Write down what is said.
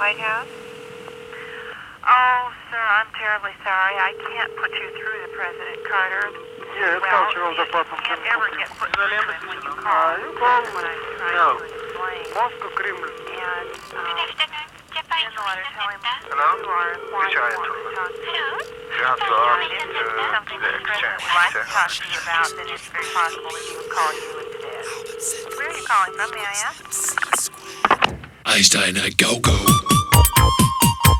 White House? Oh, sir, I'm terribly sorry. I can't put you through to President Carter. Yes, well, cultural you department can't ever get put through to him when you call. Ah, you call. what I'm trying No. to explain. Moscow Kremlin. And um, in the letter, tell him Hello? who are why Which you are want to talk to Hello? That's you. all. And if there's something that the president would like to talk to you about, then it's very possible that he would call you instead. Where are you calling from, may I ask? Einstein, go go.